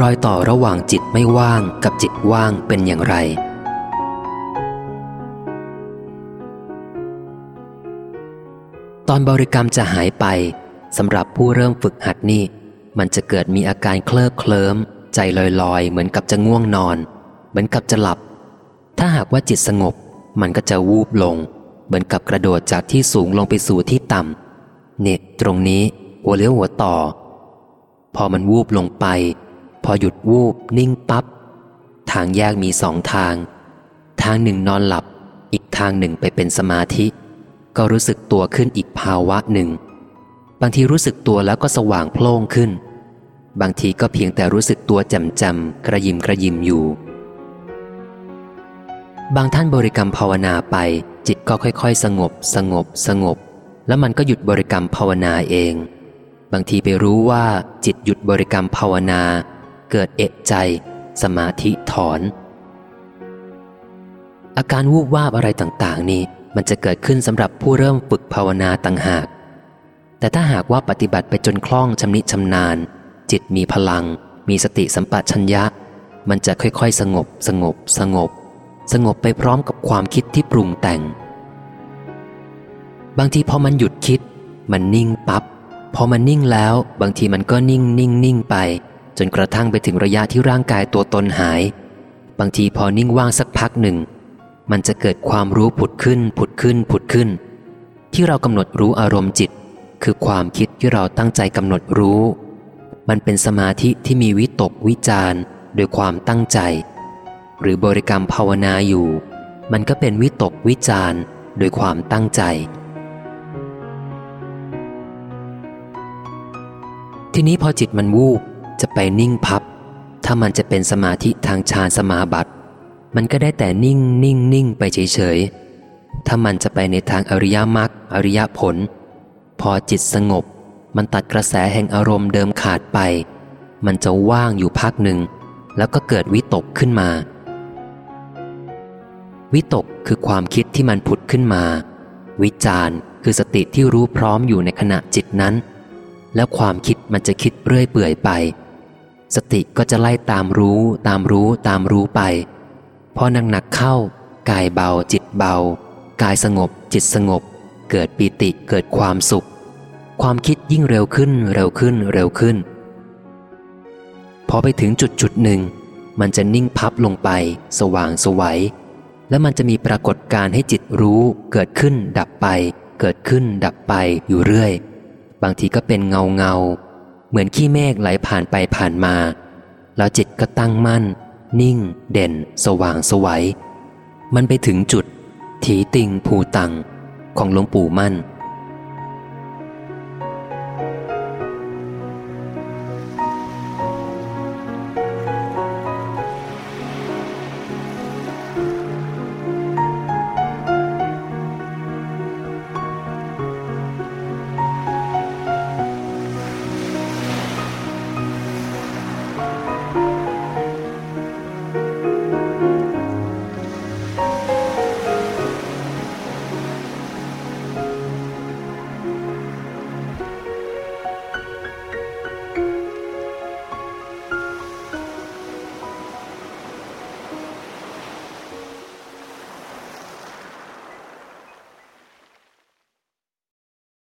รอยต่อระหว่างจิตไม่ว่างกับจิตว่างเป็นอย่างไร ตอนบริกรรมจะหายไปสำหรับผู้เริ่มฝึกหัดนี่ มันจะเกิดมีอาการเคลิบเคลิ้ม ใจลอยๆ เหมือนกับจะง่วงนอน เหมือนกับจะหลับ ถ้าหากว่าจิตสงบ มันก็จะวูบลง เหมือนกับกระโดดจากที่สูงลงไปสู่ที่ต่ำเนี่ยตรงนี้หัวเลี้ยวหัวต่อ พอมันวูบลงไป อหยุดวูบนิ่งปับ๊บทางแยกมีสองทาง ทางหนึ่งนอนหลับ อีกทางหนึ่งไปเป็นสมาธิ ก็รู้สึกตัวขึ้นอีกภาวะหนึ่ง บางทีรู้สึกตัวแล้วก็สว่างโพล่งขึ้น บางทีก็เพียงแต่รู้สึกตัวจำจำกระยิมกระยิมอยู่ บางท่านบริกรรมภาวนาไป จิตก็ค่อยๆ สงบ สงบ สงบ แล้วมันก็หยุดบริกรรมภาวนาเอง บางทีไปรู้ว่าจิตหยุดบริกรรมภาวนา เกิดเอะใจ สมาธิถอน อาการวูบวาบอะไรต่างๆ นี้มันจะเกิดขึ้นสำหรับผู้เริ่มฝึกภาวนาต่างหาก แต่ถ้าหากว่าปฏิบัติไปจนคล่องชำนิชำนาญ จิตมีพลัง มีสติสัมปชัญญะ มันจะค่อยๆ สงบ สงบ สงบ สงบไปพร้อมกับความคิดที่ปรุงแต่ง บางทีพอมันหยุดคิด มันนิ่งปับ๊บพอมันนิ่งแล้ว บางทีมันก็นิ่งนิ่งนิ่งไป จนกระทั่งไปถึงระยะที่ร่างกายตัวตนหาย บางทีพอนิ่งว่างสักพักหนึ่ง มันจะเกิดความรู้ผุดขึ้น ผุดขึ้น ผุดขึ้น ที่เรากำหนดรู้อารมณ์จิต คือความคิดที่เราตั้งใจกำหนดรู้ มันเป็นสมาธิที่มีวิตกวิจารโดยความตั้งใจ หรือบริกรรมภาวนาอยู่ มันก็เป็นวิตกวิจารโดยความตั้งใจทีนี้พอจิตมันวูบ จะไปนิ่งพับ ถ้ามันจะเป็นสมาธิทางฌานสมาบัติ มันก็ได้แต่นิ่งนิ่งนิ่งไปเฉยๆถ้ามันจะไปในทางอริยมรรคอริยผล พอจิตสงบ มันตัดกระแสแห่งอารมณ์เดิมขาดไป มันจะว่างอยู่พักหนึ่ง แล้วก็เกิดวิตกขึ้นมา วิตกคือความคิดที่มันผุดขึ้นมา วิจารคือสติที่รู้พร้อมอยู่ในขณะจิตนั้น แล้วความคิดมันจะคิดเรื่อยเปื่อยไป สติก็จะไล่ตามรู้ตามรู้ตามรู้ไป พอหนักหนักเข้ากายเบาจิตเบา กายสงบจิตสงบ เกิดปีติเกิดความสุข ความคิดยิ่งเร็วขึ้นเร็วขึ้นเร็วขึ้น พอไปถึงจุดจุดหนึ่ง มันจะนิ่งพับลงไป สว่างสวัยแล้วมันจะมีปรากฏการให้จิตรู้เกิดขึ้นดับไป เกิดขึ้นดับไปอยู่เรื่อย บางทีก็เป็นเงาเงา เหมือนขี้เมฆไหลผ่านไปผ่านมา แล้วจิตก็ตั้งมั่น นิ่ง เด่น สว่างสวัย มันไปถึงจุด ถีติง ภูตัง ของหลวงปู่มั่น